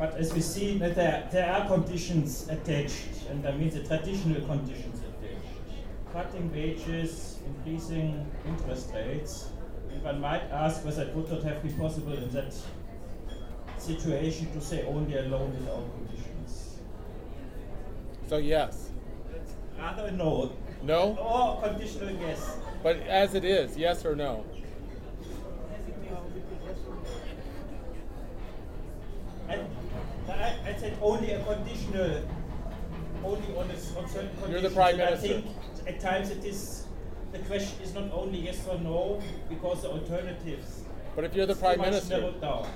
But as we see, that there, there are conditions attached, and I mean the traditional conditions attached. Cutting wages, increasing interest rates. And one might ask whether it would not have been possible in that situation to say only a loan without conditions. So yes. Rather a no. No? Or conditional yes. But as it is, yes or no? I, I, I said only a conditional, only on, a, certain conditions. You're the Prime And I think at times it is, the question is not only yes or no, because the alternatives But if you're the prime minister, down.